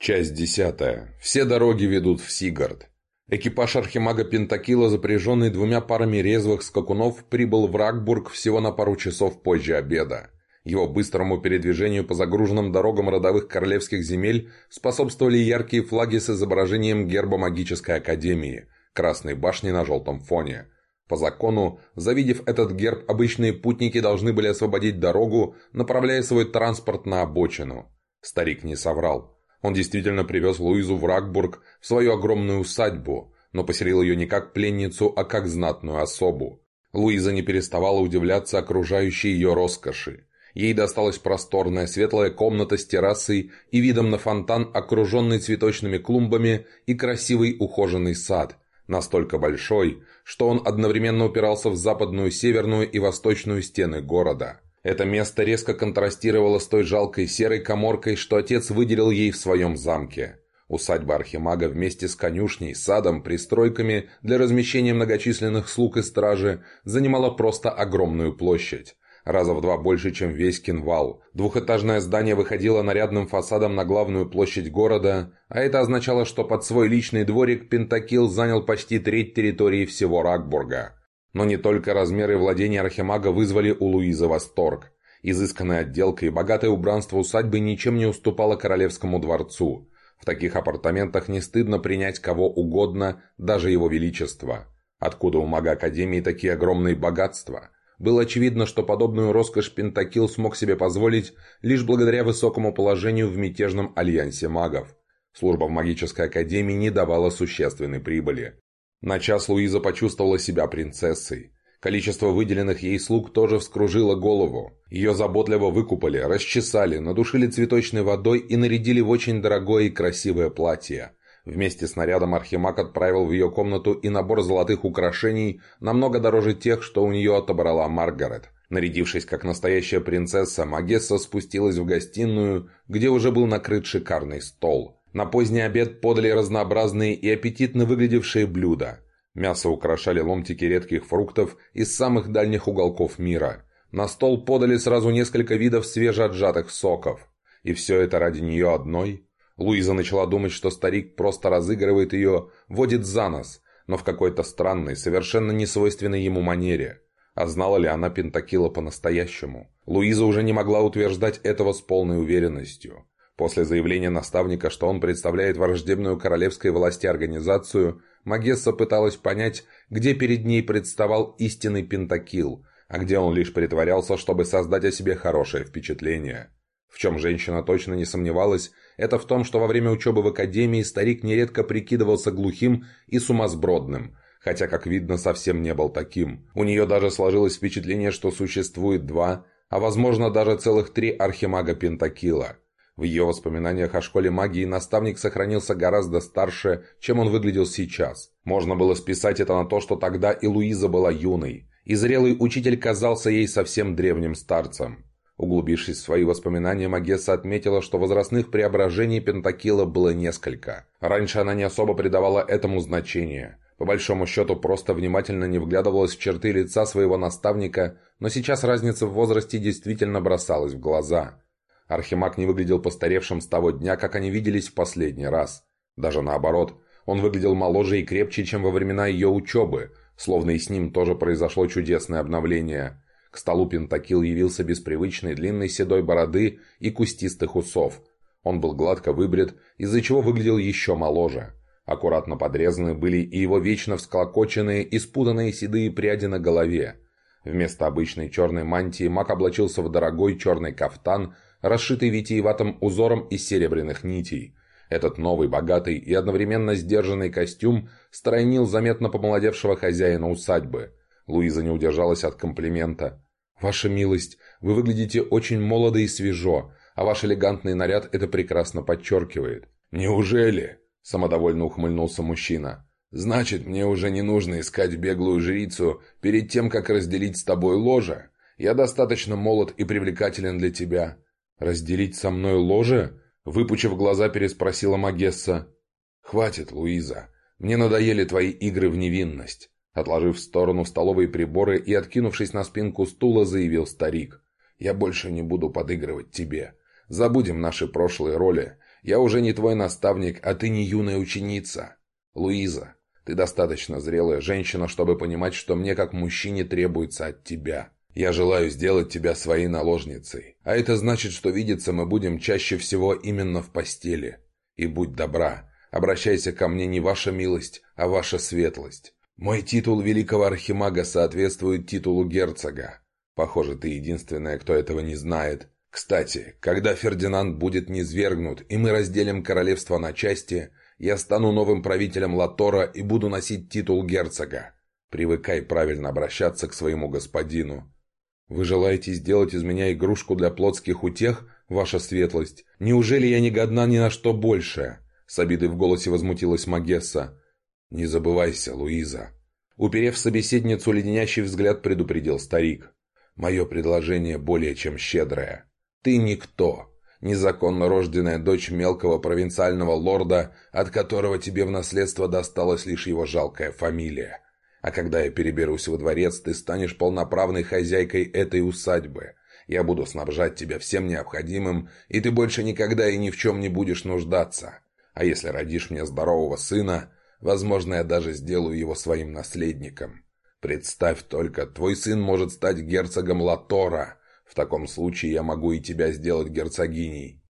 Часть десятая. Все дороги ведут в Сигард. Экипаж архимага Пентакила, запряженный двумя парами резвых скакунов, прибыл в Ракбург всего на пару часов позже обеда. Его быстрому передвижению по загруженным дорогам родовых королевских земель способствовали яркие флаги с изображением герба магической академии, красной башни на желтом фоне. По закону, завидев этот герб, обычные путники должны были освободить дорогу, направляя свой транспорт на обочину. Старик не соврал. Он действительно привез Луизу в Ракбург, в свою огромную усадьбу, но поселил ее не как пленницу, а как знатную особу. Луиза не переставала удивляться окружающей ее роскоши. Ей досталась просторная светлая комната с террасой и видом на фонтан, окруженный цветочными клумбами и красивый ухоженный сад, настолько большой, что он одновременно упирался в западную, северную и восточную стены города. Это место резко контрастировало с той жалкой серой коморкой, что отец выделил ей в своем замке. Усадьба Архимага вместе с конюшней, садом, пристройками для размещения многочисленных слуг и стражи занимала просто огромную площадь. Раза в два больше, чем весь Кинвал. Двухэтажное здание выходило нарядным фасадом на главную площадь города, а это означало, что под свой личный дворик Пентакил занял почти треть территории всего Ракбурга. Но не только размеры владения Архимага вызвали у Луизы восторг. Изысканная отделка и богатое убранство усадьбы ничем не уступало королевскому дворцу. В таких апартаментах не стыдно принять кого угодно, даже его величество. Откуда у мага Академии такие огромные богатства? Было очевидно, что подобную роскошь Пентакил смог себе позволить лишь благодаря высокому положению в мятежном альянсе магов. Служба в магической академии не давала существенной прибыли. На час Луиза почувствовала себя принцессой. Количество выделенных ей слуг тоже вскружило голову. Ее заботливо выкупали, расчесали, надушили цветочной водой и нарядили в очень дорогое и красивое платье. Вместе с нарядом Архимаг отправил в ее комнату и набор золотых украшений, намного дороже тех, что у нее отобрала Маргарет. Нарядившись как настоящая принцесса, Магесса спустилась в гостиную, где уже был накрыт шикарный стол. На поздний обед подали разнообразные и аппетитно выглядевшие блюда. Мясо украшали ломтики редких фруктов из самых дальних уголков мира. На стол подали сразу несколько видов свежеотжатых соков. И все это ради нее одной. Луиза начала думать, что старик просто разыгрывает ее, водит за нос, но в какой-то странной, совершенно несвойственной ему манере. А знала ли она Пентакила по-настоящему? Луиза уже не могла утверждать этого с полной уверенностью. После заявления наставника, что он представляет враждебную королевской власти организацию, Магесса пыталась понять, где перед ней представал истинный пентакил, а где он лишь притворялся, чтобы создать о себе хорошее впечатление. В чем женщина точно не сомневалась, это в том, что во время учебы в академии старик нередко прикидывался глухим и сумасбродным, хотя, как видно, совсем не был таким. У нее даже сложилось впечатление, что существует два, а возможно даже целых три архимага Пентакила – в ее воспоминаниях о школе магии наставник сохранился гораздо старше, чем он выглядел сейчас. Можно было списать это на то, что тогда и Луиза была юной, и зрелый учитель казался ей совсем древним старцем. Углубившись в свои воспоминания, Магесса отметила, что возрастных преображений Пентакила было несколько. Раньше она не особо придавала этому значения. По большому счету, просто внимательно не вглядывалась в черты лица своего наставника, но сейчас разница в возрасте действительно бросалась в глаза – Архимаг не выглядел постаревшим с того дня, как они виделись в последний раз. Даже наоборот, он выглядел моложе и крепче, чем во времена ее учебы, словно и с ним тоже произошло чудесное обновление. К столу Пентакил явился без привычной длинной седой бороды и кустистых усов. Он был гладко выбрит, из-за чего выглядел еще моложе. Аккуратно подрезаны были и его вечно всклокоченные и спутанные седые пряди на голове. Вместо обычной черной мантии маг облачился в дорогой черный кафтан – расшитый витиеватым узором из серебряных нитей. Этот новый, богатый и одновременно сдержанный костюм стройнил заметно помолодевшего хозяина усадьбы. Луиза не удержалась от комплимента. «Ваша милость, вы выглядите очень молодо и свежо, а ваш элегантный наряд это прекрасно подчеркивает». «Неужели?» – самодовольно ухмыльнулся мужчина. «Значит, мне уже не нужно искать беглую жрицу перед тем, как разделить с тобой ложе. Я достаточно молод и привлекателен для тебя. «Разделить со мной ложе?» — выпучив глаза, переспросила Магесса. «Хватит, Луиза. Мне надоели твои игры в невинность». Отложив в сторону столовые приборы и откинувшись на спинку стула, заявил старик. «Я больше не буду подыгрывать тебе. Забудем наши прошлые роли. Я уже не твой наставник, а ты не юная ученица. Луиза, ты достаточно зрелая женщина, чтобы понимать, что мне как мужчине требуется от тебя. Я желаю сделать тебя своей наложницей. А это значит, что видеться мы будем чаще всего именно в постели. И будь добра, обращайся ко мне не ваша милость, а ваша светлость. Мой титул великого архимага соответствует титулу герцога. Похоже, ты единственная, кто этого не знает. Кстати, когда Фердинанд будет низвергнут, и мы разделим королевство на части, я стану новым правителем Латора и буду носить титул герцога. Привыкай правильно обращаться к своему господину. Вы желаете сделать из меня игрушку для плотских утех, ваша светлость? Неужели я не годна ни на что большее? С обидой в голосе возмутилась Магесса. «Не забывайся, Луиза». Уперев собеседницу, леденящий взгляд предупредил старик. «Мое предложение более чем щедрое. Ты никто, незаконно рожденная дочь мелкого провинциального лорда, от которого тебе в наследство досталась лишь его жалкая фамилия. А когда я переберусь во дворец, ты станешь полноправной хозяйкой этой усадьбы. Я буду снабжать тебя всем необходимым, и ты больше никогда и ни в чем не будешь нуждаться. А если родишь мне здорового сына, Возможно, я даже сделаю его своим наследником. Представь только, твой сын может стать герцогом Латора. В таком случае я могу и тебя сделать герцогиней».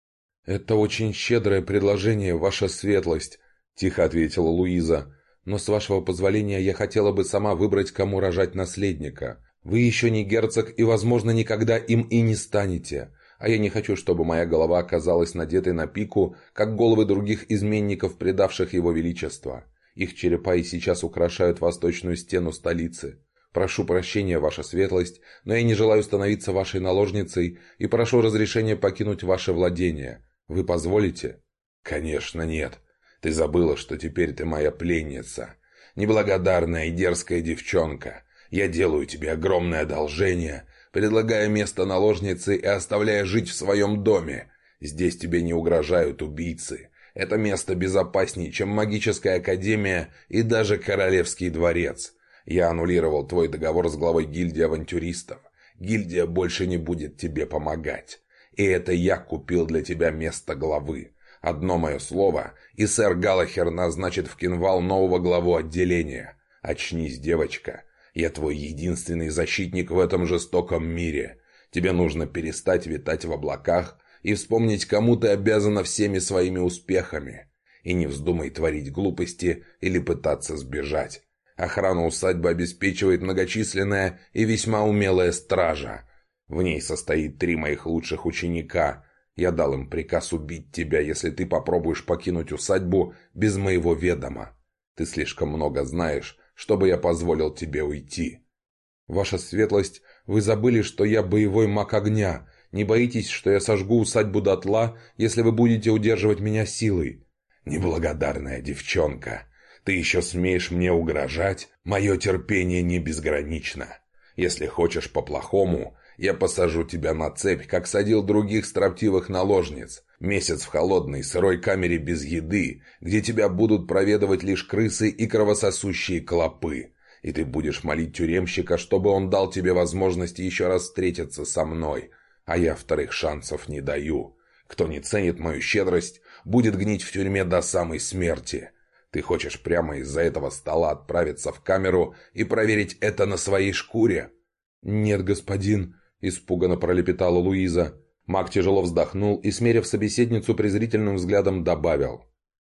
«Это очень щедрое предложение, ваша светлость», — тихо ответила Луиза. «Но с вашего позволения я хотела бы сама выбрать, кому рожать наследника. Вы еще не герцог и, возможно, никогда им и не станете. А я не хочу, чтобы моя голова оказалась надетой на пику, как головы других изменников, предавших его величество. Их черепа и сейчас украшают восточную стену столицы. Прошу прощения, ваша светлость, но я не желаю становиться вашей наложницей и прошу разрешения покинуть ваше владение. Вы позволите?» «Конечно нет. Ты забыла, что теперь ты моя пленница. Неблагодарная и дерзкая девчонка. Я делаю тебе огромное одолжение, предлагая место наложницы и оставляя жить в своем доме. Здесь тебе не угрожают убийцы. Это место безопаснее, чем магическая академия и даже королевский дворец. Я аннулировал твой договор с главой гильдии авантюристов. Гильдия больше не будет тебе помогать. И это я купил для тебя место главы. Одно мое слово, и сэр Галахер назначит в Кинвал нового главу отделения. Очнись, девочка. Я твой единственный защитник в этом жестоком мире. Тебе нужно перестать витать в облаках и вспомнить, кому ты обязана всеми своими успехами. И не вздумай творить глупости или пытаться сбежать. Охрану усадьбы обеспечивает многочисленная и весьма умелая стража. В ней состоит три моих лучших ученика. Я дал им приказ убить тебя, если ты попробуешь покинуть усадьбу без моего ведома. Ты слишком много знаешь, чтобы я позволил тебе уйти. Ваша светлость, вы забыли, что я боевой маг огня, не боитесь, что я сожгу усадьбу дотла, если вы будете удерживать меня силой?» «Неблагодарная девчонка, ты еще смеешь мне угрожать? Мое терпение не безгранично. Если хочешь по-плохому, я посажу тебя на цепь, как садил других строптивых наложниц. Месяц в холодной, сырой камере без еды, где тебя будут проведывать лишь крысы и кровососущие клопы. И ты будешь молить тюремщика, чтобы он дал тебе возможность еще раз встретиться со мной, а я вторых шансов не даю. Кто не ценит мою щедрость, будет гнить в тюрьме до самой смерти. Ты хочешь прямо из-за этого стола отправиться в камеру и проверить это на своей шкуре?» «Нет, господин», — испуганно пролепетала Луиза. Маг тяжело вздохнул и, смерив собеседницу презрительным взглядом, добавил.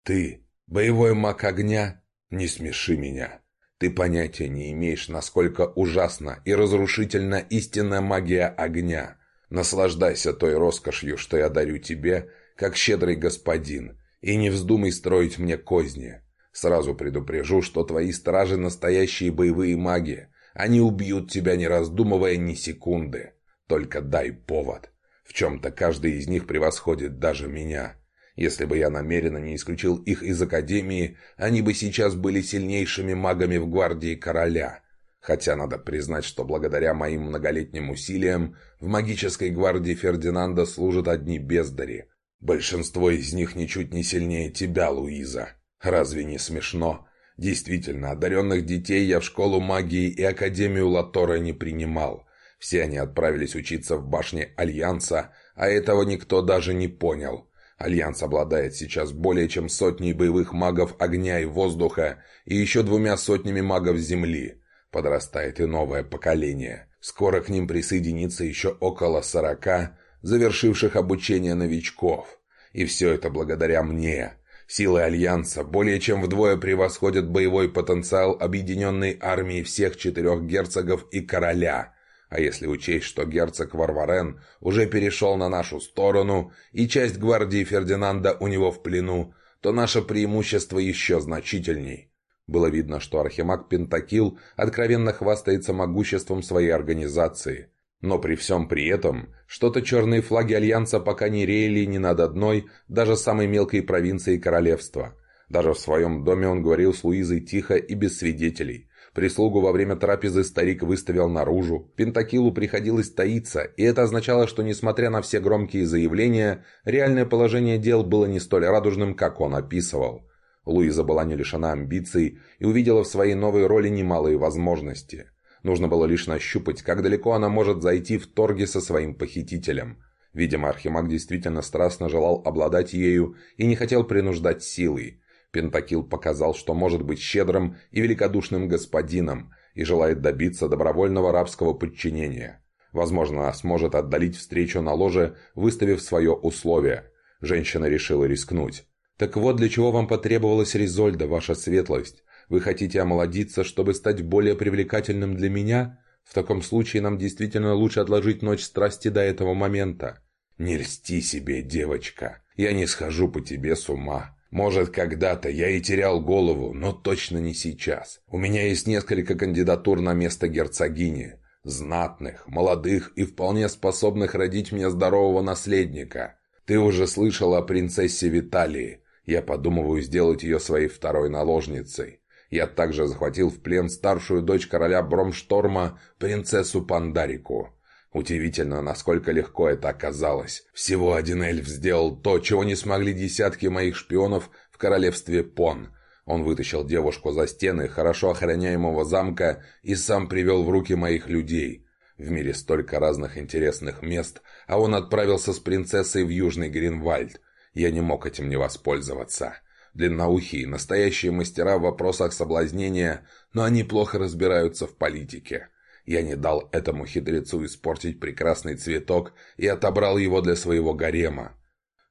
«Ты, боевой маг огня, не смеши меня. Ты понятия не имеешь, насколько ужасна и разрушительна истинная магия огня. Наслаждайся той роскошью, что я дарю тебе, как щедрый господин, и не вздумай строить мне козни. Сразу предупрежу, что твои стражи настоящие боевые маги. Они убьют тебя, не раздумывая ни секунды. Только дай повод. В чем-то каждый из них превосходит даже меня. Если бы я намеренно не исключил их из Академии, они бы сейчас были сильнейшими магами в гвардии короля. Хотя надо признать, что благодаря моим многолетним усилиям в магической гвардии Фердинанда служат одни бездари. Большинство из них ничуть не сильнее тебя, Луиза. Разве не смешно? Действительно, одаренных детей я в школу магии и Академию Латора не принимал. Все они отправились учиться в башне Альянса, а этого никто даже не понял. Альянс обладает сейчас более чем сотней боевых магов огня и воздуха и еще двумя сотнями магов земли. Подрастает и новое поколение. Скоро к ним присоединится еще около сорока, завершивших обучение новичков. И все это благодаря мне. Силы Альянса более чем вдвое превосходят боевой потенциал объединенной армии всех четырех герцогов и короля. А если учесть, что герцог Варварен уже перешел на нашу сторону, и часть гвардии Фердинанда у него в плену, то наше преимущество еще значительней. Было видно, что архимаг Пентакил откровенно хвастается могуществом своей организации. Но при всем при этом, что-то черные флаги Альянса пока не реяли ни над одной, даже самой мелкой провинцией королевства. Даже в своем доме он говорил с Луизой тихо и без свидетелей. Прислугу во время трапезы старик выставил наружу. Пентакилу приходилось таиться, и это означало, что, несмотря на все громкие заявления, реальное положение дел было не столь радужным, как он описывал. Луиза была не лишена амбиций и увидела в своей новой роли немалые возможности – Нужно было лишь нащупать, как далеко она может зайти в торге со своим похитителем. Видимо, Архимаг действительно страстно желал обладать ею и не хотел принуждать силой. Пентакил показал, что может быть щедрым и великодушным господином и желает добиться добровольного рабского подчинения. Возможно, она сможет отдалить встречу на ложе, выставив свое условие. Женщина решила рискнуть. «Так вот для чего вам потребовалась Ризольда, ваша светлость. Вы хотите омолодиться, чтобы стать более привлекательным для меня? В таком случае нам действительно лучше отложить ночь страсти до этого момента. Не льсти себе, девочка. Я не схожу по тебе с ума. Может, когда-то я и терял голову, но точно не сейчас. У меня есть несколько кандидатур на место герцогини. Знатных, молодых и вполне способных родить мне здорового наследника. Ты уже слышал о принцессе Виталии. Я подумываю сделать ее своей второй наложницей. Я также захватил в плен старшую дочь короля Бромшторма, принцессу Пандарику. Удивительно, насколько легко это оказалось. Всего один эльф сделал то, чего не смогли десятки моих шпионов в королевстве Пон. Он вытащил девушку за стены хорошо охраняемого замка и сам привел в руки моих людей. В мире столько разных интересных мест, а он отправился с принцессой в Южный Гринвальд. Я не мог этим не воспользоваться длинноухие, настоящие мастера в вопросах соблазнения, но они плохо разбираются в политике. Я не дал этому хитрецу испортить прекрасный цветок и отобрал его для своего гарема.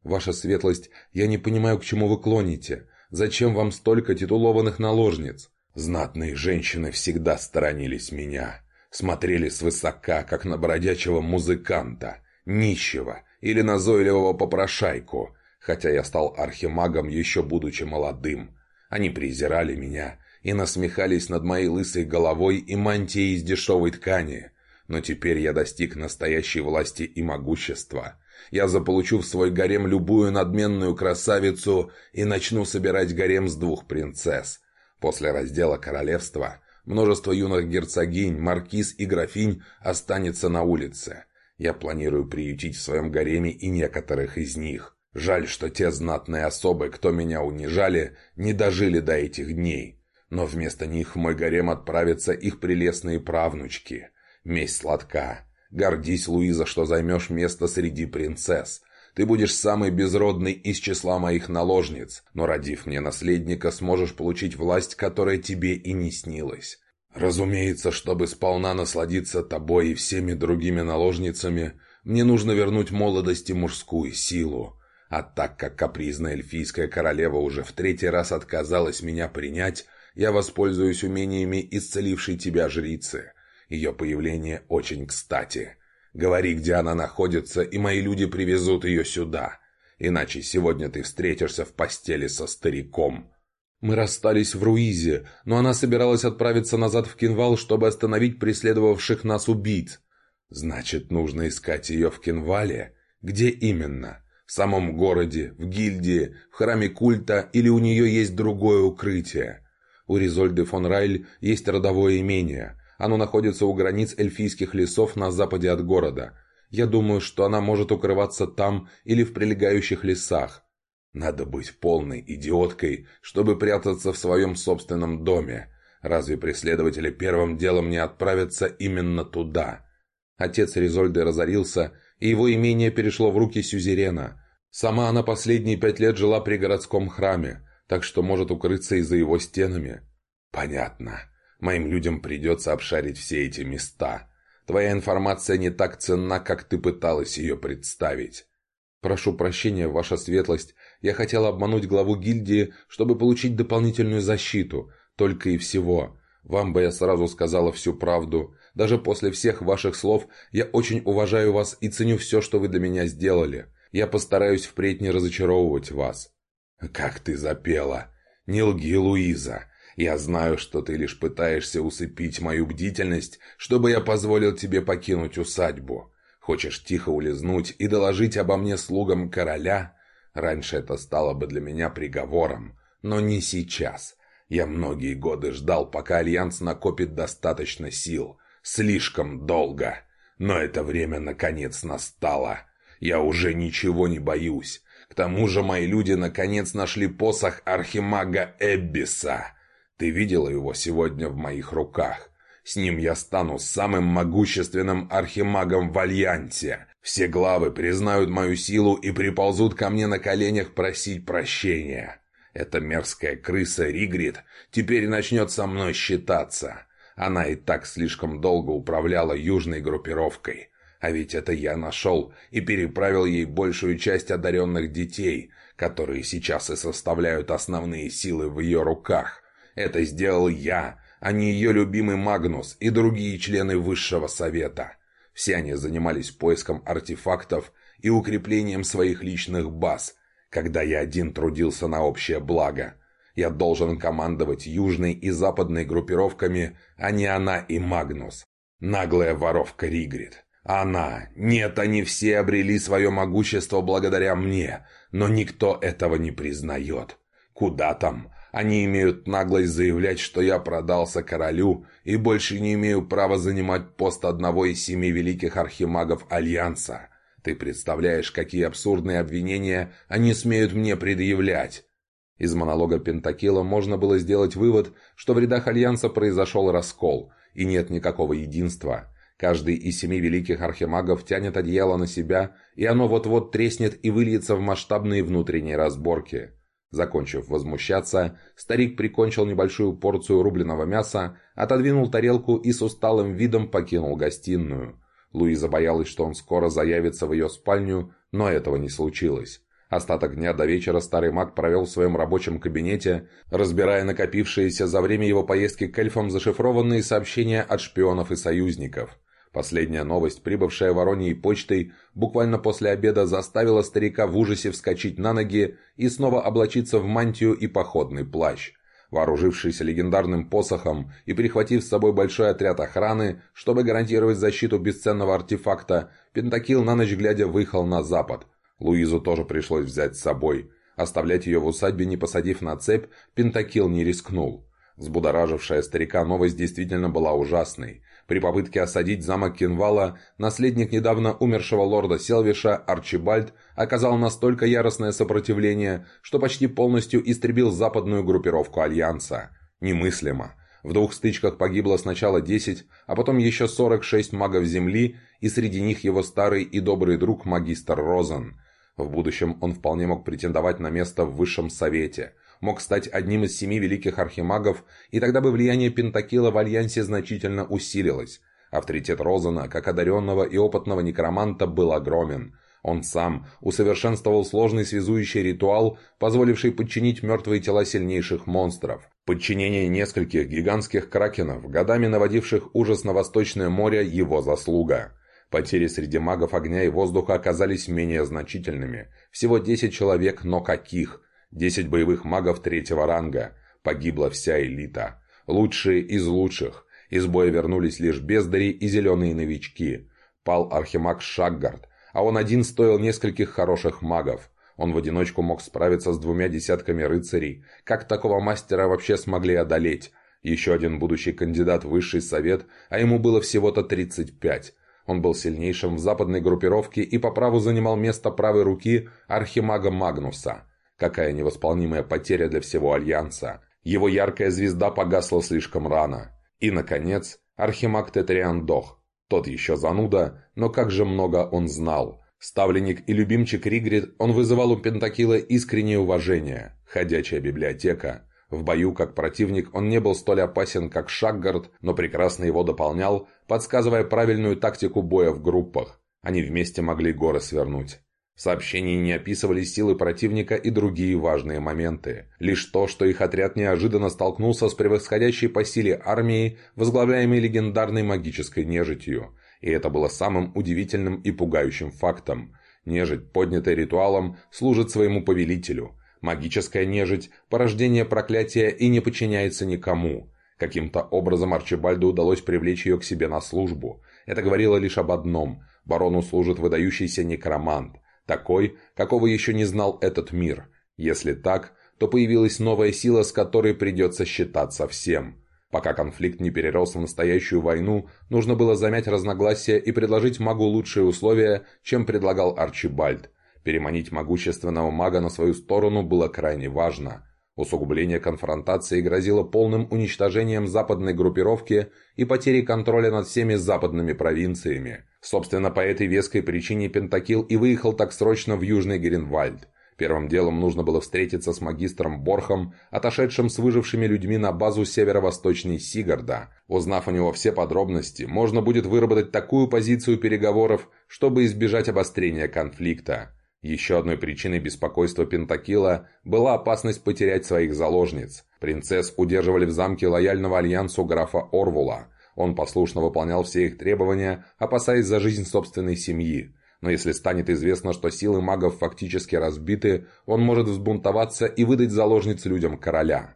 «Ваша светлость, я не понимаю, к чему вы клоните. Зачем вам столько титулованных наложниц?» Знатные женщины всегда сторонились меня. Смотрели свысока, как на бродячего музыканта, нищего или назойливого попрошайку – хотя я стал архимагом, еще будучи молодым. Они презирали меня и насмехались над моей лысой головой и мантией из дешевой ткани. Но теперь я достиг настоящей власти и могущества. Я заполучу в свой гарем любую надменную красавицу и начну собирать гарем с двух принцесс. После раздела королевства множество юных герцогинь, маркиз и графинь останется на улице. Я планирую приютить в своем гареме и некоторых из них. Жаль, что те знатные особы, кто меня унижали, не дожили до этих дней. Но вместо них в мой гарем отправятся их прелестные правнучки. Месть сладка. Гордись, Луиза, что займешь место среди принцесс. Ты будешь самый безродный из числа моих наложниц, но, родив мне наследника, сможешь получить власть, которая тебе и не снилась. Разумеется, чтобы сполна насладиться тобой и всеми другими наложницами, мне нужно вернуть молодости мужскую силу. А так как капризная эльфийская королева уже в третий раз отказалась меня принять, я воспользуюсь умениями исцелившей тебя жрицы. Ее появление очень кстати. Говори, где она находится, и мои люди привезут ее сюда. Иначе сегодня ты встретишься в постели со стариком. Мы расстались в Руизе, но она собиралась отправиться назад в Кинвал, чтобы остановить преследовавших нас убийц. Значит, нужно искать ее в Кинвале? Где именно? В самом городе, в гильдии, в храме культа или у нее есть другое укрытие. У Ризольды фон Райль есть родовое имение. Оно находится у границ эльфийских лесов на западе от города. Я думаю, что она может укрываться там или в прилегающих лесах. Надо быть полной идиоткой, чтобы прятаться в своем собственном доме. Разве преследователи первым делом не отправятся именно туда? Отец Ризольды разорился, и его имение перешло в руки Сюзерена. Сама она последние пять лет жила при городском храме, так что может укрыться и за его стенами. Понятно. Моим людям придется обшарить все эти места. Твоя информация не так ценна, как ты пыталась ее представить. Прошу прощения, ваша светлость. Я хотел обмануть главу гильдии, чтобы получить дополнительную защиту. Только и всего. Вам бы я сразу сказала всю правду. Даже после всех ваших слов я очень уважаю вас и ценю все, что вы для меня сделали. Я постараюсь впредь не разочаровывать вас». «Как ты запела! Не лги, Луиза! Я знаю, что ты лишь пытаешься усыпить мою бдительность, чтобы я позволил тебе покинуть усадьбу. Хочешь тихо улизнуть и доложить обо мне слугам короля? Раньше это стало бы для меня приговором, но не сейчас. Я многие годы ждал, пока Альянс накопит достаточно сил. Слишком долго. Но это время наконец настало. Я уже ничего не боюсь. К тому же мои люди наконец нашли посох архимага Эббиса. Ты видела его сегодня в моих руках. С ним я стану самым могущественным архимагом в Альянсе. Все главы признают мою силу и приползут ко мне на коленях просить прощения. Эта мерзкая крыса Ригрид теперь начнет со мной считаться. Она и так слишком долго управляла южной группировкой. А ведь это я нашел и переправил ей большую часть одаренных детей, которые сейчас и составляют основные силы в ее руках. Это сделал я, а не ее любимый Магнус и другие члены Высшего Совета. Все они занимались поиском артефактов и укреплением своих личных баз, когда я один трудился на общее благо. Я должен командовать южной и западной группировками, а не она и Магнус. Наглая воровка Ригрид. Она. Нет, они все обрели свое могущество благодаря мне, но никто этого не признает. Куда там? Они имеют наглость заявлять, что я продался королю и больше не имею права занимать пост одного из семи великих архимагов Альянса. Ты представляешь, какие абсурдные обвинения они смеют мне предъявлять?» Из монолога Пентакила можно было сделать вывод, что в рядах Альянса произошел раскол, и нет никакого единства. Каждый из семи великих архимагов тянет одеяло на себя, и оно вот-вот треснет и выльется в масштабные внутренние разборки. Закончив возмущаться, старик прикончил небольшую порцию рубленого мяса, отодвинул тарелку и с усталым видом покинул гостиную. Луиза боялась, что он скоро заявится в ее спальню, но этого не случилось. Остаток дня до вечера старый маг провел в своем рабочем кабинете, разбирая накопившиеся за время его поездки к эльфам зашифрованные сообщения от шпионов и союзников. Последняя новость, прибывшая Вороньей почтой, буквально после обеда заставила старика в ужасе вскочить на ноги и снова облачиться в мантию и походный плащ. Вооружившись легендарным посохом и прихватив с собой большой отряд охраны, чтобы гарантировать защиту бесценного артефакта, Пентакил на ночь глядя выехал на запад. Луизу тоже пришлось взять с собой. Оставлять ее в усадьбе, не посадив на цепь, Пентакил не рискнул. Взбудоражившая старика новость действительно была ужасной. При попытке осадить замок Кинвала наследник недавно умершего лорда Селвиша Арчибальд оказал настолько яростное сопротивление, что почти полностью истребил западную группировку Альянса. Немыслимо. В двух стычках погибло сначала 10, а потом еще 46 магов Земли, и среди них его старый и добрый друг магистр Розен. В будущем он вполне мог претендовать на место в Высшем Совете – мог стать одним из семи великих архимагов, и тогда бы влияние Пентакила в Альянсе значительно усилилось. Авторитет Розена, как одаренного и опытного некроманта, был огромен. Он сам усовершенствовал сложный связующий ритуал, позволивший подчинить мертвые тела сильнейших монстров. Подчинение нескольких гигантских кракенов, годами наводивших ужас на Восточное море, его заслуга. Потери среди магов огня и воздуха оказались менее значительными. Всего 10 человек, но каких? Десять боевых магов третьего ранга. Погибла вся элита. Лучшие из лучших. Из боя вернулись лишь бездари и зеленые новички. Пал архимаг Шаггард, а он один стоил нескольких хороших магов. Он в одиночку мог справиться с двумя десятками рыцарей. Как такого мастера вообще смогли одолеть? Еще один будущий кандидат в высший совет, а ему было всего-то 35. Он был сильнейшим в западной группировке и по праву занимал место правой руки архимага Магнуса. Какая невосполнимая потеря для всего Альянса. Его яркая звезда погасла слишком рано. И, наконец, Архимаг Тетриан Дох. Тот еще зануда, но как же много он знал. Ставленник и любимчик Ригрид, он вызывал у Пентакила искреннее уважение. Ходячая библиотека. В бою, как противник, он не был столь опасен, как Шаггард, но прекрасно его дополнял, подсказывая правильную тактику боя в группах. Они вместе могли горы свернуть. В сообщении не описывались силы противника и другие важные моменты. Лишь то, что их отряд неожиданно столкнулся с превосходящей по силе армией, возглавляемой легендарной магической нежитью. И это было самым удивительным и пугающим фактом. Нежить, поднятая ритуалом, служит своему повелителю. Магическая нежить – порождение проклятия и не подчиняется никому. Каким-то образом Арчибальду удалось привлечь ее к себе на службу. Это говорило лишь об одном – барону служит выдающийся некромант – такой, какого еще не знал этот мир. Если так, то появилась новая сила, с которой придется считаться всем. Пока конфликт не перерос в настоящую войну, нужно было замять разногласия и предложить магу лучшие условия, чем предлагал Арчибальд. Переманить могущественного мага на свою сторону было крайне важно. Усугубление конфронтации грозило полным уничтожением западной группировки и потерей контроля над всеми западными провинциями. Собственно, по этой веской причине Пентакил и выехал так срочно в Южный Геренвальд. Первым делом нужно было встретиться с магистром Борхом, отошедшим с выжившими людьми на базу северо-восточной Сигарда. Узнав у него все подробности, можно будет выработать такую позицию переговоров, чтобы избежать обострения конфликта. Еще одной причиной беспокойства Пентакила была опасность потерять своих заложниц. Принцесс удерживали в замке лояльного альянсу графа Орвула. Он послушно выполнял все их требования, опасаясь за жизнь собственной семьи. Но если станет известно, что силы магов фактически разбиты, он может взбунтоваться и выдать заложниц людям короля.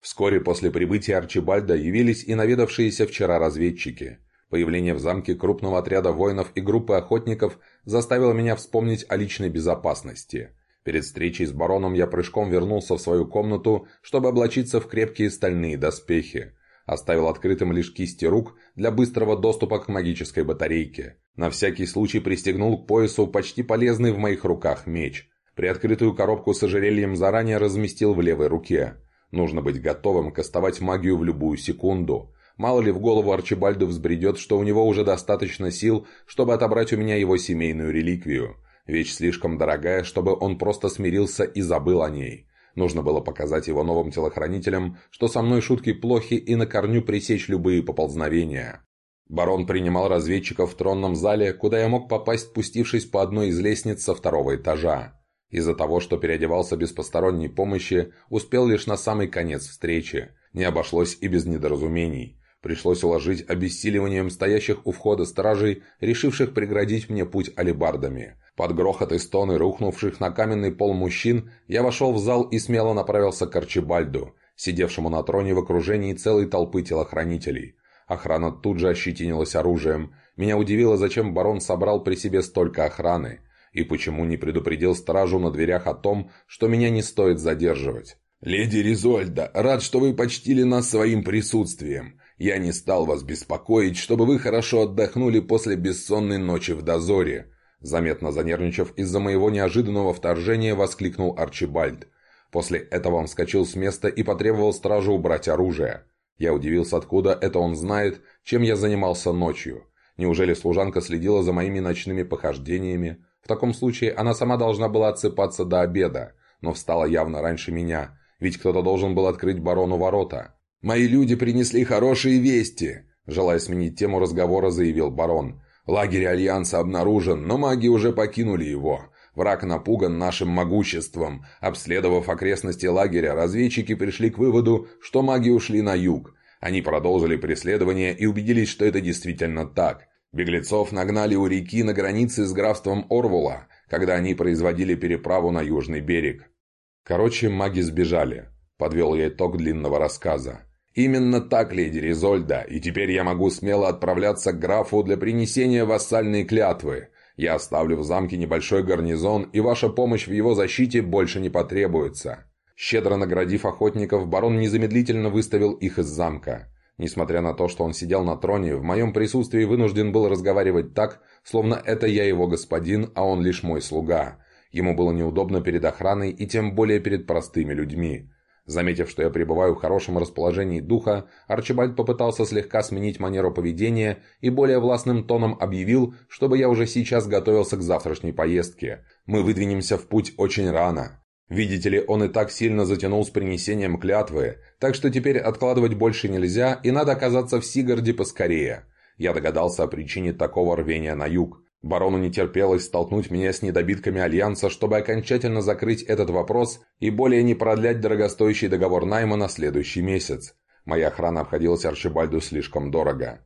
Вскоре после прибытия Арчибальда явились и наведавшиеся вчера разведчики – Появление в замке крупного отряда воинов и группы охотников заставило меня вспомнить о личной безопасности. Перед встречей с бароном я прыжком вернулся в свою комнату, чтобы облачиться в крепкие стальные доспехи. Оставил открытым лишь кисти рук для быстрого доступа к магической батарейке. На всякий случай пристегнул к поясу почти полезный в моих руках меч. Приоткрытую коробку с ожерельем заранее разместил в левой руке. Нужно быть готовым кастовать магию в любую секунду. Мало ли в голову Арчибальду взбредет, что у него уже достаточно сил, чтобы отобрать у меня его семейную реликвию. Вещь слишком дорогая, чтобы он просто смирился и забыл о ней. Нужно было показать его новым телохранителям, что со мной шутки плохи и на корню пресечь любые поползновения. Барон принимал разведчиков в тронном зале, куда я мог попасть, спустившись по одной из лестниц со второго этажа. Из-за того, что переодевался без посторонней помощи, успел лишь на самый конец встречи. Не обошлось и без недоразумений. Пришлось уложить обессиливанием стоящих у входа стражей, решивших преградить мне путь алебардами. Под грохот и стоны рухнувших на каменный пол мужчин я вошел в зал и смело направился к Арчибальду, сидевшему на троне в окружении целой толпы телохранителей. Охрана тут же ощетинилась оружием. Меня удивило, зачем барон собрал при себе столько охраны. И почему не предупредил стражу на дверях о том, что меня не стоит задерживать. «Леди Ризольда, рад, что вы почтили нас своим присутствием. Я не стал вас беспокоить, чтобы вы хорошо отдохнули после бессонной ночи в дозоре». Заметно занервничав из-за моего неожиданного вторжения, воскликнул Арчибальд. После этого он вскочил с места и потребовал стражу убрать оружие. Я удивился, откуда это он знает, чем я занимался ночью. Неужели служанка следила за моими ночными похождениями? В таком случае она сама должна была отсыпаться до обеда, но встала явно раньше меня, ведь кто-то должен был открыть барону ворота. «Мои люди принесли хорошие вести», – желая сменить тему разговора, заявил барон. «Лагерь Альянса обнаружен, но маги уже покинули его. Враг напуган нашим могуществом. Обследовав окрестности лагеря, разведчики пришли к выводу, что маги ушли на юг. Они продолжили преследование и убедились, что это действительно так. Беглецов нагнали у реки на границе с графством Орвула, когда они производили переправу на южный берег. Короче, маги сбежали. Подвел я итог длинного рассказа. «Именно так, леди Ризольда, и теперь я могу смело отправляться к графу для принесения вассальной клятвы. Я оставлю в замке небольшой гарнизон, и ваша помощь в его защите больше не потребуется». Щедро наградив охотников, барон незамедлительно выставил их из замка. Несмотря на то, что он сидел на троне, в моем присутствии вынужден был разговаривать так, словно это я его господин, а он лишь мой слуга. Ему было неудобно перед охраной и тем более перед простыми людьми. Заметив, что я пребываю в хорошем расположении духа, Арчибальд попытался слегка сменить манеру поведения и более властным тоном объявил, чтобы я уже сейчас готовился к завтрашней поездке. Мы выдвинемся в путь очень рано. Видите ли, он и так сильно затянул с принесением клятвы, так что теперь откладывать больше нельзя, и надо оказаться в Сигарде поскорее. Я догадался о причине такого рвения на юг. Барону не терпелось столкнуть меня с недобитками Альянса, чтобы окончательно закрыть этот вопрос и более не продлять дорогостоящий договор найма на следующий месяц. Моя охрана обходилась Арчибальду слишком дорого.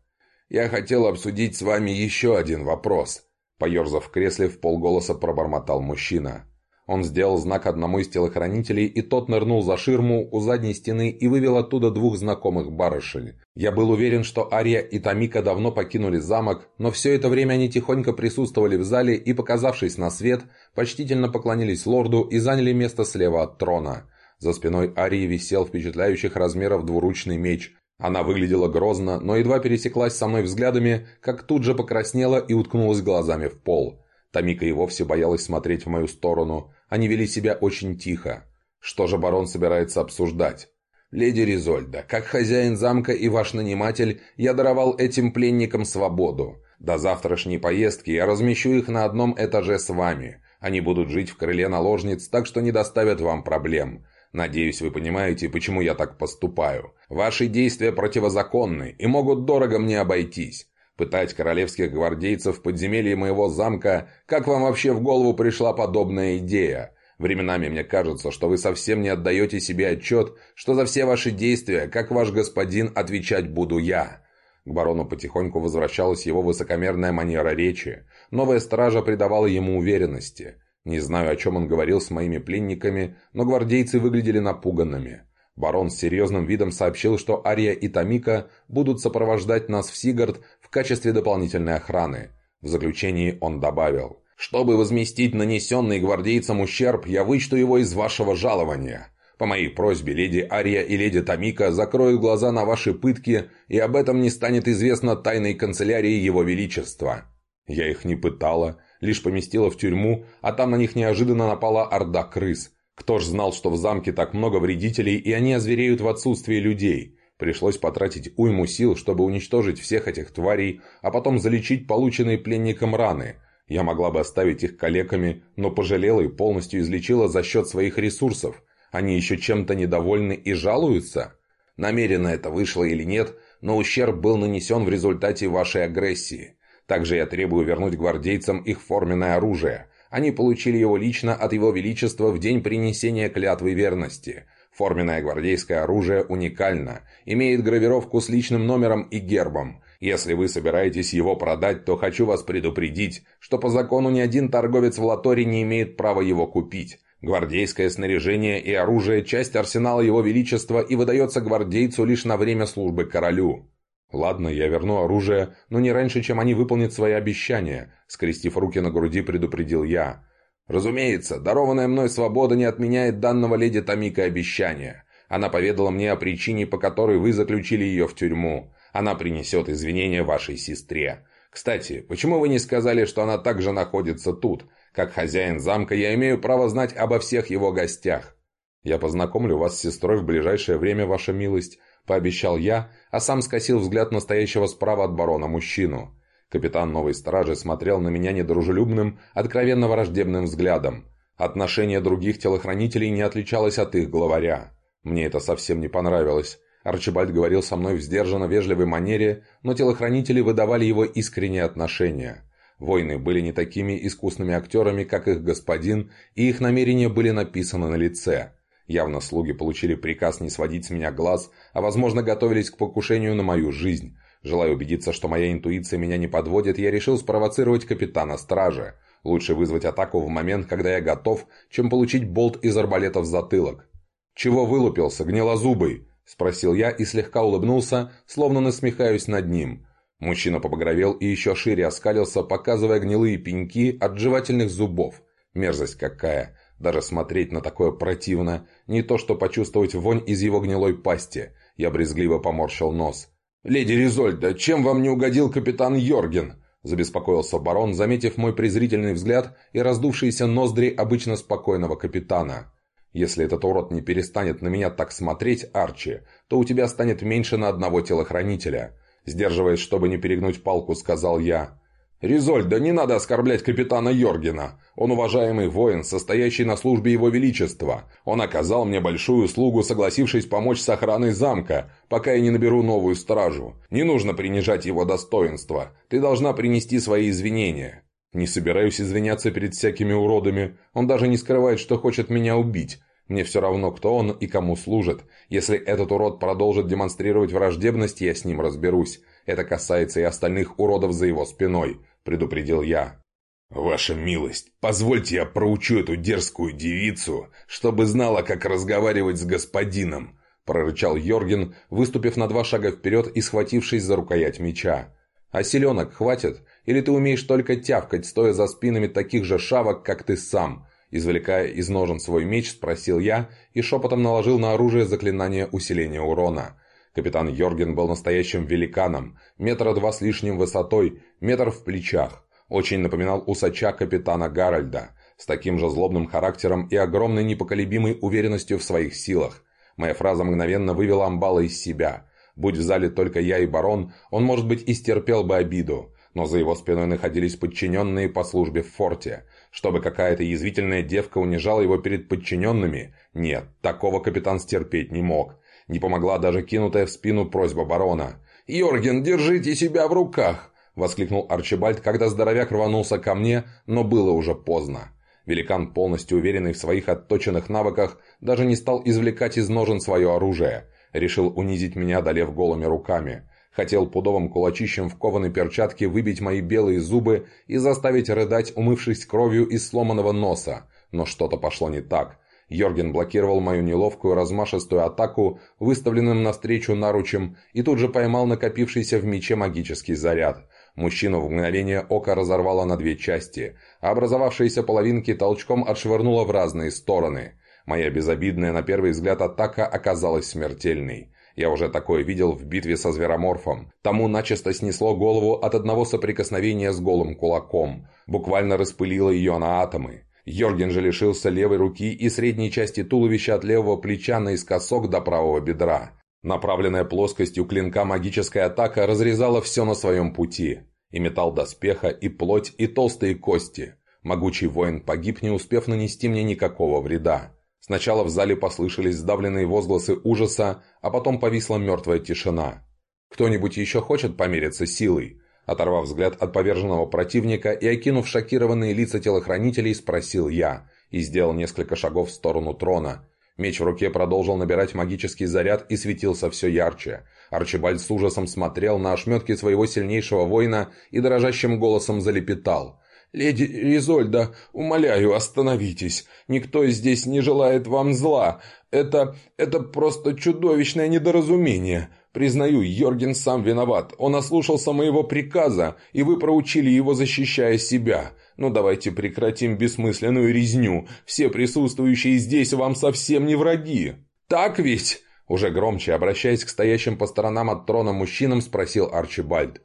«Я хотел обсудить с вами еще один вопрос», — поерзав в кресле, в полголоса пробормотал мужчина. Он сделал знак одному из телохранителей, и тот нырнул за ширму у задней стены и вывел оттуда двух знакомых барышень. Я был уверен, что Ария и Тамика давно покинули замок, но все это время они тихонько присутствовали в зале и, показавшись на свет, почтительно поклонились лорду и заняли место слева от трона. За спиной Арии висел впечатляющих размеров двуручный меч. Она выглядела грозно, но едва пересеклась со мной взглядами, как тут же покраснела и уткнулась глазами в пол. Тамика и вовсе боялась смотреть в мою сторону. Они вели себя очень тихо. Что же барон собирается обсуждать? «Леди Ризольда, как хозяин замка и ваш наниматель, я даровал этим пленникам свободу. До завтрашней поездки я размещу их на одном этаже с вами. Они будут жить в крыле наложниц, так что не доставят вам проблем. Надеюсь, вы понимаете, почему я так поступаю. Ваши действия противозаконны и могут дорого мне обойтись. Пытать королевских гвардейцев в подземелье моего замка, как вам вообще в голову пришла подобная идея? Временами мне кажется, что вы совсем не отдаете себе отчет, что за все ваши действия, как ваш господин, отвечать буду я». К барону потихоньку возвращалась его высокомерная манера речи. Новая стража придавала ему уверенности. Не знаю, о чем он говорил с моими пленниками, но гвардейцы выглядели напуганными. Барон с серьезным видом сообщил, что Ария и Тамика будут сопровождать нас в Сигард качестве дополнительной охраны. В заключении он добавил, «Чтобы возместить нанесенный гвардейцам ущерб, я вычту его из вашего жалования. По моей просьбе леди Ария и леди Тамика закроют глаза на ваши пытки, и об этом не станет известно тайной канцелярии его величества». Я их не пытала, лишь поместила в тюрьму, а там на них неожиданно напала орда крыс – кто ж знал, что в замке так много вредителей, и они озвереют в отсутствии людей? Пришлось потратить уйму сил, чтобы уничтожить всех этих тварей, а потом залечить полученные пленником раны. Я могла бы оставить их калеками, но пожалела и полностью излечила за счет своих ресурсов. Они еще чем-то недовольны и жалуются? Намеренно это вышло или нет, но ущерб был нанесен в результате вашей агрессии. Также я требую вернуть гвардейцам их форменное оружие – они получили его лично от его величества в день принесения клятвы верности. Форменное гвардейское оружие уникально, имеет гравировку с личным номером и гербом. Если вы собираетесь его продать, то хочу вас предупредить, что по закону ни один торговец в Латоре не имеет права его купить. Гвардейское снаряжение и оружие – часть арсенала его величества и выдается гвардейцу лишь на время службы королю. «Ладно, я верну оружие, но не раньше, чем они выполнят свои обещания», скрестив руки на груди, предупредил я. «Разумеется, дарованная мной свобода не отменяет данного леди Томика обещания. Она поведала мне о причине, по которой вы заключили ее в тюрьму. Она принесет извинения вашей сестре. Кстати, почему вы не сказали, что она также находится тут? Как хозяин замка я имею право знать обо всех его гостях». «Я познакомлю вас с сестрой в ближайшее время, ваша милость», – пообещал я, а сам скосил взгляд настоящего справа от барона мужчину. Капитан новой стражи смотрел на меня недружелюбным, откровенно враждебным взглядом. Отношение других телохранителей не отличалось от их главаря. Мне это совсем не понравилось. Арчибальд говорил со мной в сдержанно вежливой манере, но телохранители выдавали его искреннее отношение. Воины были не такими искусными актерами, как их господин, и их намерения были написаны на лице. Явно слуги получили приказ не сводить с меня глаз, а возможно готовились к покушению на мою жизнь. Желая убедиться, что моя интуиция меня не подводит, я решил спровоцировать капитана стражи. Лучше вызвать атаку в момент, когда я готов, чем получить болт из арбалета в затылок. «Чего вылупился, гнилозубый?» – спросил я и слегка улыбнулся, словно насмехаюсь над ним. Мужчина побагровел и еще шире оскалился, показывая гнилые пеньки от жевательных зубов. Мерзость какая! Даже смотреть на такое противно. Не то, что почувствовать вонь из его гнилой пасти. Я брезгливо поморщил нос. «Леди Ризольда, чем вам не угодил капитан Йорген?» Забеспокоился барон, заметив мой презрительный взгляд и раздувшиеся ноздри обычно спокойного капитана. Если этот урод не перестанет на меня так смотреть, Арчи, то у тебя станет меньше на одного телохранителя. Сдерживаясь, чтобы не перегнуть палку, сказал я. «Резольда, не надо оскорблять капитана Йоргена. Он уважаемый воин, состоящий на службе его величества. Он оказал мне большую услугу, согласившись помочь с охраной замка, пока я не наберу новую стражу. Не нужно принижать его достоинство. Ты должна принести свои извинения». «Не собираюсь извиняться перед всякими уродами. Он даже не скрывает, что хочет меня убить. Мне все равно, кто он и кому служит. Если этот урод продолжит демонстрировать враждебность, я с ним разберусь. Это касается и остальных уродов за его спиной», – предупредил я. «Ваша милость, позвольте я проучу эту дерзкую девицу, чтобы знала, как разговаривать с господином», – прорычал Йорген, выступив на два шага вперед и схватившись за рукоять меча. «А селенок хватит? Или ты умеешь только тявкать, стоя за спинами таких же шавок, как ты сам?» Извлекая из ножен свой меч, спросил я и шепотом наложил на оружие заклинание усиления урона. Капитан Йорген был настоящим великаном, метра два с лишним высотой, метр в плечах. Очень напоминал усача капитана Гарольда, с таким же злобным характером и огромной непоколебимой уверенностью в своих силах. Моя фраза мгновенно вывела Амбала из себя. Будь в зале только я и барон, он, может быть, истерпел бы обиду, но за его спиной находились подчиненные по службе в форте – чтобы какая-то язвительная девка унижала его перед подчиненными? Нет, такого капитан стерпеть не мог. Не помогла даже кинутая в спину просьба барона. «Йорген, держите себя в руках!» – воскликнул Арчибальд, когда здоровяк рванулся ко мне, но было уже поздно. Великан, полностью уверенный в своих отточенных навыках, даже не стал извлекать из ножен свое оружие. Решил унизить меня, одолев голыми руками. Хотел пудовым кулачищем в кованой перчатке выбить мои белые зубы и заставить рыдать, умывшись кровью из сломанного носа. Но что-то пошло не так. Йорген блокировал мою неловкую размашистую атаку, выставленным навстречу наручем, и тут же поймал накопившийся в мече магический заряд. Мужчину в мгновение ока разорвало на две части, а образовавшиеся половинки толчком отшвырнуло в разные стороны. Моя безобидная на первый взгляд атака оказалась смертельной. Я уже такое видел в битве со звероморфом. Тому начисто снесло голову от одного соприкосновения с голым кулаком. Буквально распылило ее на атомы. Йорген же лишился левой руки и средней части туловища от левого плеча наискосок до правого бедра. Направленная плоскостью клинка магическая атака разрезала все на своем пути. И металл доспеха, и плоть, и толстые кости. Могучий воин погиб, не успев нанести мне никакого вреда. Сначала в зале послышались сдавленные возгласы ужаса, а потом повисла мертвая тишина. «Кто-нибудь еще хочет помериться силой?» Оторвав взгляд от поверженного противника и окинув шокированные лица телохранителей, спросил я и сделал несколько шагов в сторону трона. Меч в руке продолжил набирать магический заряд и светился все ярче. Арчибальд с ужасом смотрел на ошметки своего сильнейшего воина и дрожащим голосом залепетал. «Леди Ризольда, умоляю, остановитесь. Никто здесь не желает вам зла. Это... это просто чудовищное недоразумение. Признаю, Йорген сам виноват. Он ослушался моего приказа, и вы проучили его, защищая себя. Но давайте прекратим бессмысленную резню. Все присутствующие здесь вам совсем не враги. Так ведь?» Уже громче, обращаясь к стоящим по сторонам от трона мужчинам, спросил Арчибальд.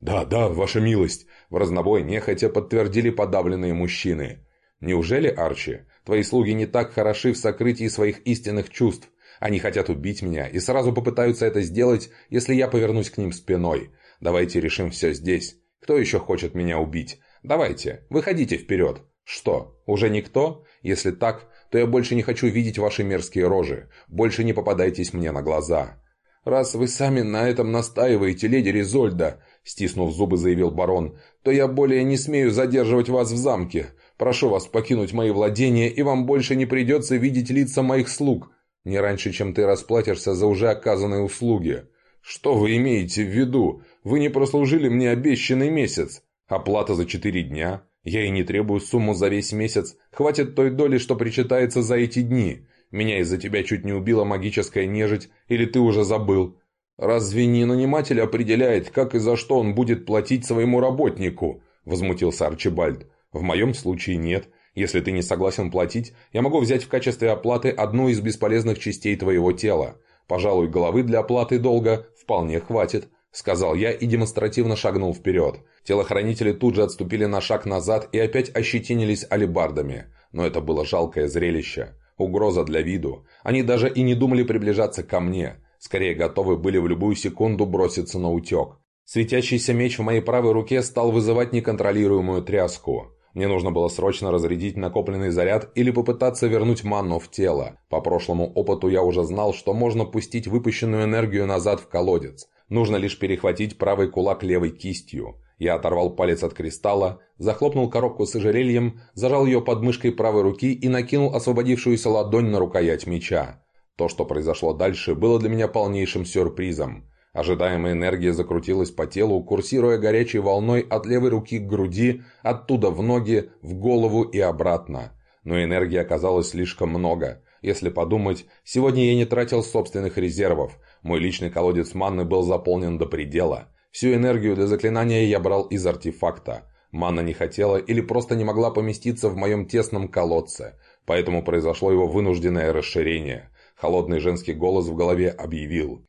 «Да, да, ваша милость», — в разнобой нехотя подтвердили подавленные мужчины. «Неужели, Арчи, твои слуги не так хороши в сокрытии своих истинных чувств? Они хотят убить меня и сразу попытаются это сделать, если я повернусь к ним спиной. Давайте решим все здесь. Кто еще хочет меня убить? Давайте, выходите вперед. Что, уже никто? Если так, то я больше не хочу видеть ваши мерзкие рожи. Больше не попадайтесь мне на глаза». «Раз вы сами на этом настаиваете, леди Ризольда», — стиснув зубы, заявил барон, «то я более не смею задерживать вас в замке. Прошу вас покинуть мои владения, и вам больше не придется видеть лица моих слуг. Не раньше, чем ты расплатишься за уже оказанные услуги». «Что вы имеете в виду? Вы не прослужили мне обещанный месяц. Оплата за четыре дня. Я и не требую сумму за весь месяц. Хватит той доли, что причитается за эти дни. Меня из-за тебя чуть не убила магическая нежить, или ты уже забыл? Разве не наниматель определяет, как и за что он будет платить своему работнику?» Возмутился Арчибальд. «В моем случае нет. Если ты не согласен платить, я могу взять в качестве оплаты одну из бесполезных частей твоего тела. Пожалуй, головы для оплаты долга вполне хватит», сказал я и демонстративно шагнул вперед. Телохранители тут же отступили на шаг назад и опять ощетинились алебардами. Но это было жалкое зрелище. Угроза для виду. Они даже и не думали приближаться ко мне. Скорее готовы были в любую секунду броситься на утек. Светящийся меч в моей правой руке стал вызывать неконтролируемую тряску. Мне нужно было срочно разрядить накопленный заряд или попытаться вернуть манну в тело. По прошлому опыту я уже знал, что можно пустить выпущенную энергию назад в колодец. Нужно лишь перехватить правый кулак левой кистью. Я оторвал палец от кристалла, захлопнул коробку с ожерельем, зажал ее под мышкой правой руки и накинул освободившуюся ладонь на рукоять меча. То, что произошло дальше, было для меня полнейшим сюрпризом. Ожидаемая энергия закрутилась по телу, курсируя горячей волной от левой руки к груди, оттуда в ноги, в голову и обратно. Но энергии оказалось слишком много. Если подумать, сегодня я не тратил собственных резервов. Мой личный колодец манны был заполнен до предела. Всю энергию для заклинания я брал из артефакта. Манна не хотела или просто не могла поместиться в моем тесном колодце, поэтому произошло его вынужденное расширение. Холодный женский голос в голове объявил.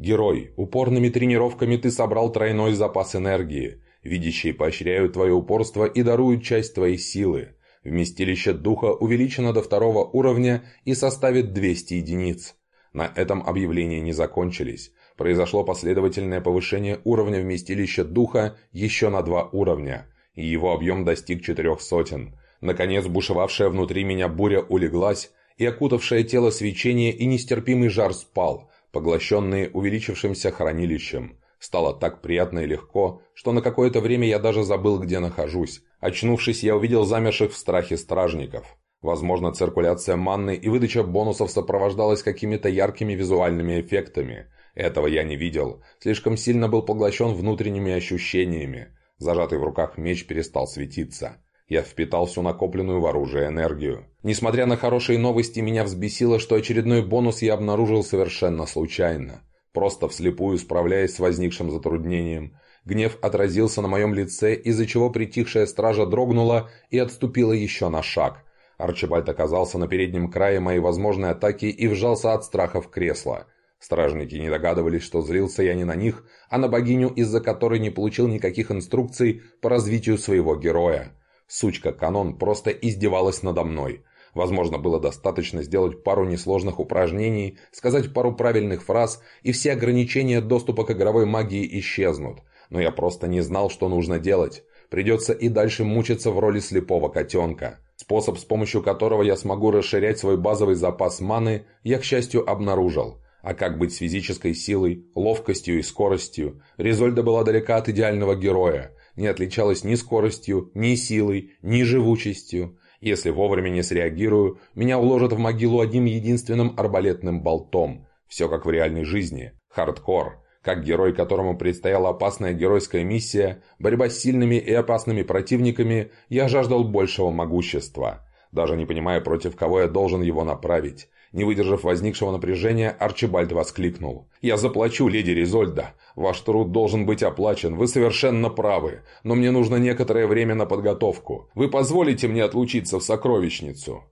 «Герой, упорными тренировками ты собрал тройной запас энергии. Видящие поощряют твое упорство и даруют часть твоей силы. Вместилище духа увеличено до второго уровня и составит 200 единиц». На этом объявления не закончились произошло последовательное повышение уровня вместилища духа еще на два уровня, и его объем достиг четырех сотен. Наконец, бушевавшая внутри меня буря улеглась, и окутавшее тело свечение и нестерпимый жар спал, поглощенные увеличившимся хранилищем. Стало так приятно и легко, что на какое-то время я даже забыл, где нахожусь. Очнувшись, я увидел замерших в страхе стражников. Возможно, циркуляция манны и выдача бонусов сопровождалась какими-то яркими визуальными эффектами – этого я не видел. Слишком сильно был поглощен внутренними ощущениями. Зажатый в руках меч перестал светиться. Я впитал всю накопленную в оружие энергию. Несмотря на хорошие новости, меня взбесило, что очередной бонус я обнаружил совершенно случайно. Просто вслепую справляясь с возникшим затруднением. Гнев отразился на моем лице, из-за чего притихшая стража дрогнула и отступила еще на шаг. Арчибальд оказался на переднем крае моей возможной атаки и вжался от страха в кресло. Стражники не догадывались, что злился я не на них, а на богиню, из-за которой не получил никаких инструкций по развитию своего героя. Сучка Канон просто издевалась надо мной. Возможно, было достаточно сделать пару несложных упражнений, сказать пару правильных фраз, и все ограничения доступа к игровой магии исчезнут. Но я просто не знал, что нужно делать. Придется и дальше мучиться в роли слепого котенка. Способ, с помощью которого я смогу расширять свой базовый запас маны, я, к счастью, обнаружил – а как быть с физической силой, ловкостью и скоростью? Резольда была далека от идеального героя, не отличалась ни скоростью, ни силой, ни живучестью. Если вовремя не среагирую, меня уложат в могилу одним единственным арбалетным болтом. Все как в реальной жизни. Хардкор. Как герой, которому предстояла опасная геройская миссия, борьба с сильными и опасными противниками, я жаждал большего могущества. Даже не понимая, против кого я должен его направить. Не выдержав возникшего напряжения, Арчибальд воскликнул. «Я заплачу, леди Ризольда. Ваш труд должен быть оплачен, вы совершенно правы. Но мне нужно некоторое время на подготовку. Вы позволите мне отлучиться в сокровищницу?»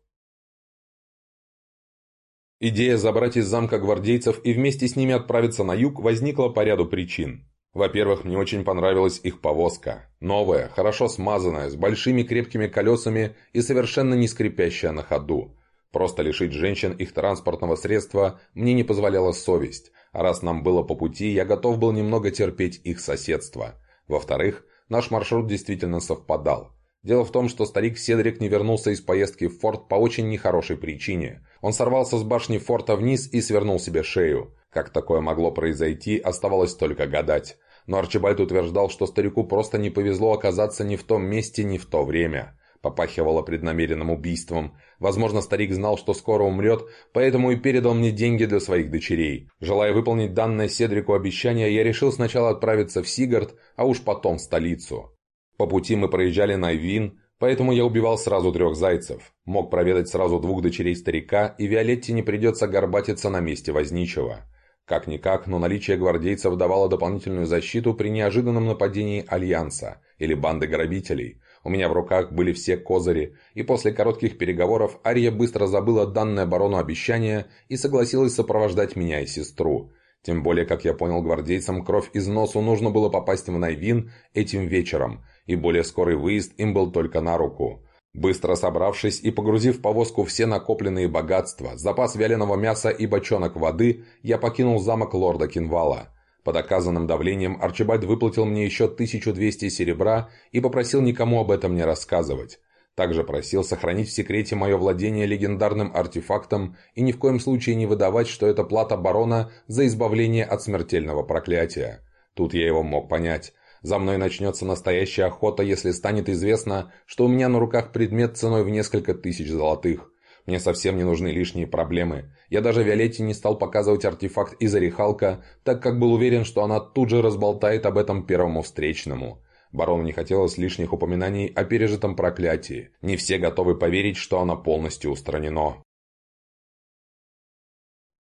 Идея забрать из замка гвардейцев и вместе с ними отправиться на юг возникла по ряду причин. Во-первых, мне очень понравилась их повозка. Новая, хорошо смазанная, с большими крепкими колесами и совершенно не скрипящая на ходу. Просто лишить женщин их транспортного средства мне не позволяла совесть, а раз нам было по пути, я готов был немного терпеть их соседство. Во-вторых, наш маршрут действительно совпадал. Дело в том, что старик Седрик не вернулся из поездки в форт по очень нехорошей причине. Он сорвался с башни форта вниз и свернул себе шею. Как такое могло произойти, оставалось только гадать. Но Арчибальд утверждал, что старику просто не повезло оказаться ни в том месте, ни в то время. Попахивало преднамеренным убийством. Возможно, старик знал, что скоро умрет, поэтому и передал мне деньги для своих дочерей. Желая выполнить данное Седрику обещание, я решил сначала отправиться в Сигард, а уж потом в столицу. По пути мы проезжали Найвин, поэтому я убивал сразу трех зайцев. Мог проведать сразу двух дочерей старика, и Виолетте не придется горбатиться на месте возничего. Как-никак, но наличие гвардейцев давало дополнительную защиту при неожиданном нападении Альянса или банды грабителей – у меня в руках были все козыри, и после коротких переговоров Ария быстро забыла данное барону обещание и согласилась сопровождать меня и сестру. Тем более, как я понял гвардейцам, кровь из носу нужно было попасть в Найвин этим вечером, и более скорый выезд им был только на руку. Быстро собравшись и погрузив в повозку все накопленные богатства, запас вяленого мяса и бочонок воды, я покинул замок лорда Кинвала. Под оказанным давлением Арчибальд выплатил мне еще 1200 серебра и попросил никому об этом не рассказывать. Также просил сохранить в секрете мое владение легендарным артефактом и ни в коем случае не выдавать, что это плата барона за избавление от смертельного проклятия. Тут я его мог понять. За мной начнется настоящая охота, если станет известно, что у меня на руках предмет ценой в несколько тысяч золотых. Мне совсем не нужны лишние проблемы. Я даже Виолетте не стал показывать артефакт из Орехалка, так как был уверен, что она тут же разболтает об этом первому встречному. Барону не хотелось лишних упоминаний о пережитом проклятии. Не все готовы поверить, что оно полностью устранено.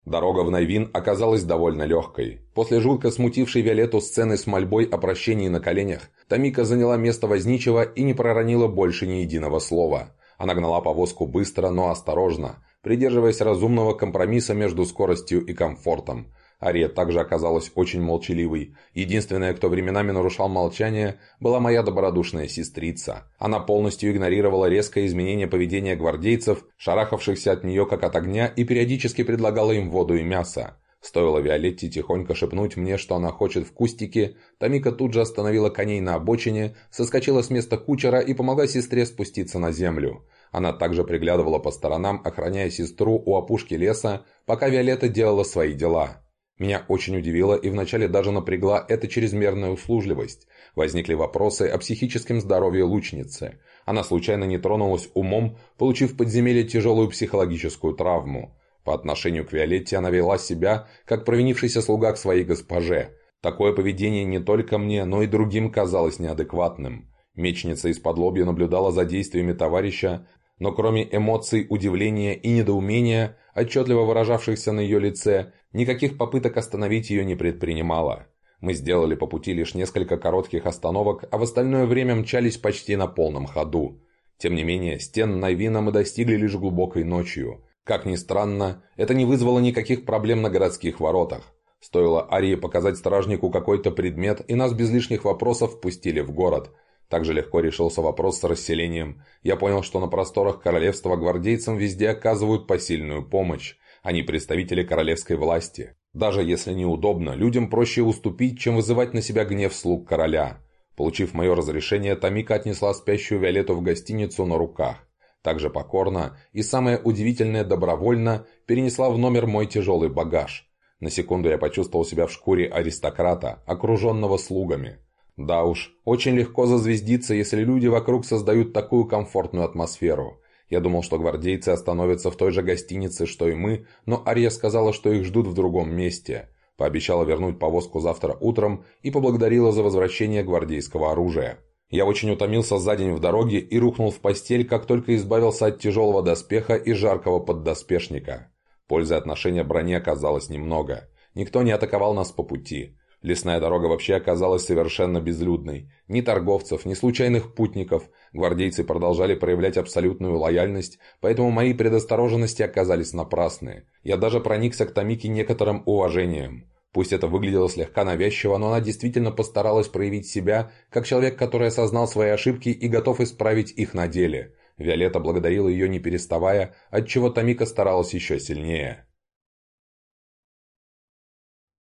Дорога в Найвин оказалась довольно легкой. После жутко смутившей Виолетту сцены с мольбой о прощении на коленях, Тамика заняла место возничего и не проронила больше ни единого слова. Она гнала повозку быстро, но осторожно, придерживаясь разумного компромисса между скоростью и комфортом. Ария также оказалась очень молчаливой. Единственная, кто временами нарушал молчание, была моя добродушная сестрица. Она полностью игнорировала резкое изменение поведения гвардейцев, шарахавшихся от нее как от огня, и периодически предлагала им воду и мясо. Стоило Виолетте тихонько шепнуть мне, что она хочет в кустике, Тамика тут же остановила коней на обочине, соскочила с места кучера и помогла сестре спуститься на землю. Она также приглядывала по сторонам, охраняя сестру у опушки леса, пока Виолетта делала свои дела. Меня очень удивило и вначале даже напрягла эта чрезмерная услужливость. Возникли вопросы о психическом здоровье лучницы. Она случайно не тронулась умом, получив в подземелье тяжелую психологическую травму. По отношению к Виолетте она вела себя, как провинившийся слуга к своей госпоже. Такое поведение не только мне, но и другим казалось неадекватным. Мечница из-под наблюдала за действиями товарища, но кроме эмоций удивления и недоумения, отчетливо выражавшихся на ее лице, никаких попыток остановить ее не предпринимала. Мы сделали по пути лишь несколько коротких остановок, а в остальное время мчались почти на полном ходу. Тем не менее, стен Найвина мы достигли лишь глубокой ночью. Как ни странно, это не вызвало никаких проблем на городских воротах. Стоило Арии показать стражнику какой-то предмет, и нас без лишних вопросов впустили в город – также легко решился вопрос с расселением. Я понял, что на просторах королевства гвардейцам везде оказывают посильную помощь. Они представители королевской власти. Даже если неудобно, людям проще уступить, чем вызывать на себя гнев слуг короля. Получив мое разрешение, Тамика отнесла спящую Виолетту в гостиницу на руках. Также покорно и, самое удивительное, добровольно перенесла в номер мой тяжелый багаж. На секунду я почувствовал себя в шкуре аристократа, окруженного слугами. Да уж, очень легко зазвездиться, если люди вокруг создают такую комфортную атмосферу. Я думал, что гвардейцы остановятся в той же гостинице, что и мы, но Ария сказала, что их ждут в другом месте. Пообещала вернуть повозку завтра утром и поблагодарила за возвращение гвардейского оружия. Я очень утомился за день в дороге и рухнул в постель, как только избавился от тяжелого доспеха и жаркого поддоспешника. Пользы от ношения брони оказалось немного. Никто не атаковал нас по пути. Лесная дорога вообще оказалась совершенно безлюдной. Ни торговцев, ни случайных путников. Гвардейцы продолжали проявлять абсолютную лояльность, поэтому мои предосторожности оказались напрасны. Я даже проникся к Томике некоторым уважением. Пусть это выглядело слегка навязчиво, но она действительно постаралась проявить себя, как человек, который осознал свои ошибки и готов исправить их на деле. Виолетта благодарила ее не переставая, отчего Томика старалась еще сильнее.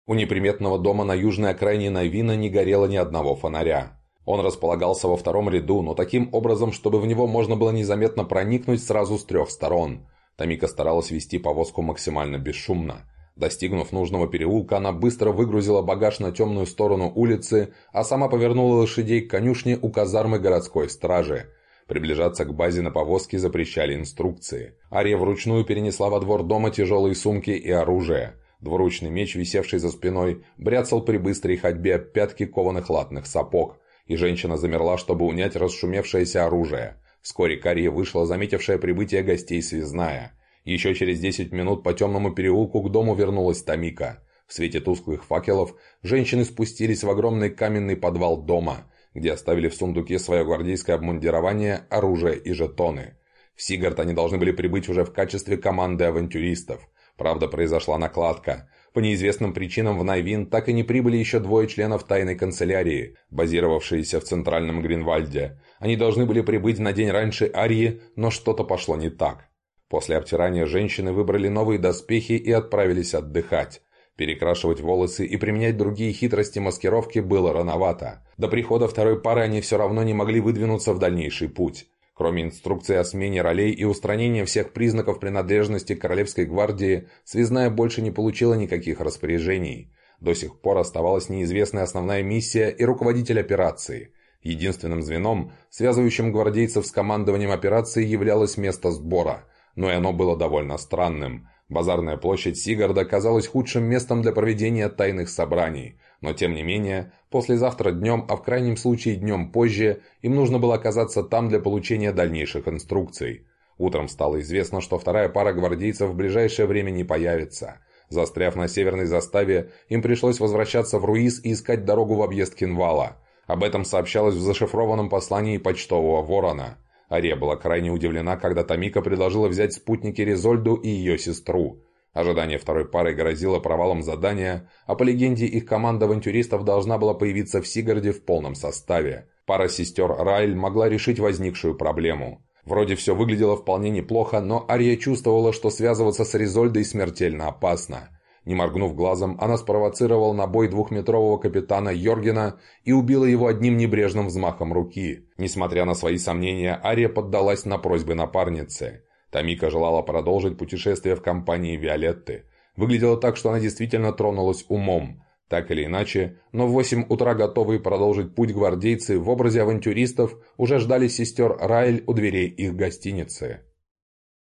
У неприметного дома на южной окраине Найвина не горело ни одного фонаря. Он располагался во втором ряду, но таким образом, чтобы в него можно было незаметно проникнуть сразу с трех сторон. Тамика старалась вести повозку максимально бесшумно. Достигнув нужного переулка, она быстро выгрузила багаж на темную сторону улицы, а сама повернула лошадей к конюшне у казармы городской стражи. Приближаться к базе на повозке запрещали инструкции. Ария вручную перенесла во двор дома тяжелые сумки и оружие. Двуручный меч, висевший за спиной, бряцал при быстрой ходьбе пятки кованых латных сапог, и женщина замерла, чтобы унять расшумевшееся оружие. Вскоре Кария вышла, заметившая прибытие гостей связная. Еще через десять минут по темному переулку к дому вернулась Тамика. В свете тусклых факелов женщины спустились в огромный каменный подвал дома, где оставили в сундуке свое гвардейское обмундирование, оружие и жетоны. В Сигард они должны были прибыть уже в качестве команды авантюристов. Правда, произошла накладка. По неизвестным причинам в Найвин так и не прибыли еще двое членов тайной канцелярии, базировавшиеся в центральном Гринвальде. Они должны были прибыть на день раньше Арии, но что-то пошло не так. После обтирания женщины выбрали новые доспехи и отправились отдыхать. Перекрашивать волосы и применять другие хитрости маскировки было рановато. До прихода второй пары они все равно не могли выдвинуться в дальнейший путь. Кроме инструкции о смене ролей и устранения всех признаков принадлежности к Королевской гвардии, связная больше не получила никаких распоряжений. До сих пор оставалась неизвестная основная миссия и руководитель операции. Единственным звеном, связывающим гвардейцев с командованием операции, являлось место сбора, но и оно было довольно странным. Базарная площадь Сигарда казалась худшим местом для проведения тайных собраний, но тем не менее, послезавтра днем, а в крайнем случае днем позже, им нужно было оказаться там для получения дальнейших инструкций. Утром стало известно, что вторая пара гвардейцев в ближайшее время не появится. Застряв на северной заставе, им пришлось возвращаться в Руис и искать дорогу в объезд Кинвала. Об этом сообщалось в зашифрованном послании почтового ворона. Ария была крайне удивлена, когда Тамика предложила взять спутники Резольду и ее сестру. Ожидание второй пары грозило провалом задания, а по легенде их команда авантюристов должна была появиться в Сигарде в полном составе. Пара сестер Райль могла решить возникшую проблему. Вроде все выглядело вполне неплохо, но Ария чувствовала, что связываться с Резольдой смертельно опасно. Не моргнув глазом, она спровоцировала на бой двухметрового капитана Йоргена и убила его одним небрежным взмахом руки. Несмотря на свои сомнения, Ария поддалась на просьбы напарницы. Тамика желала продолжить путешествие в компании Виолетты. Выглядело так, что она действительно тронулась умом. Так или иначе, но в 8 утра готовые продолжить путь гвардейцы в образе авантюристов уже ждали сестер Райль у дверей их гостиницы.